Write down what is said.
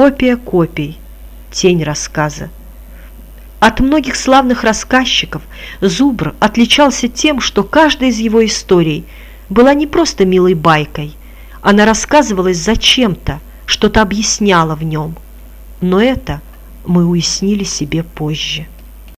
Копия копий, тень рассказа. От многих славных рассказчиков Зубр отличался тем, что каждая из его историй была не просто милой байкой, она рассказывалась зачем-то, что-то объясняла в нем. Но это мы уяснили себе позже.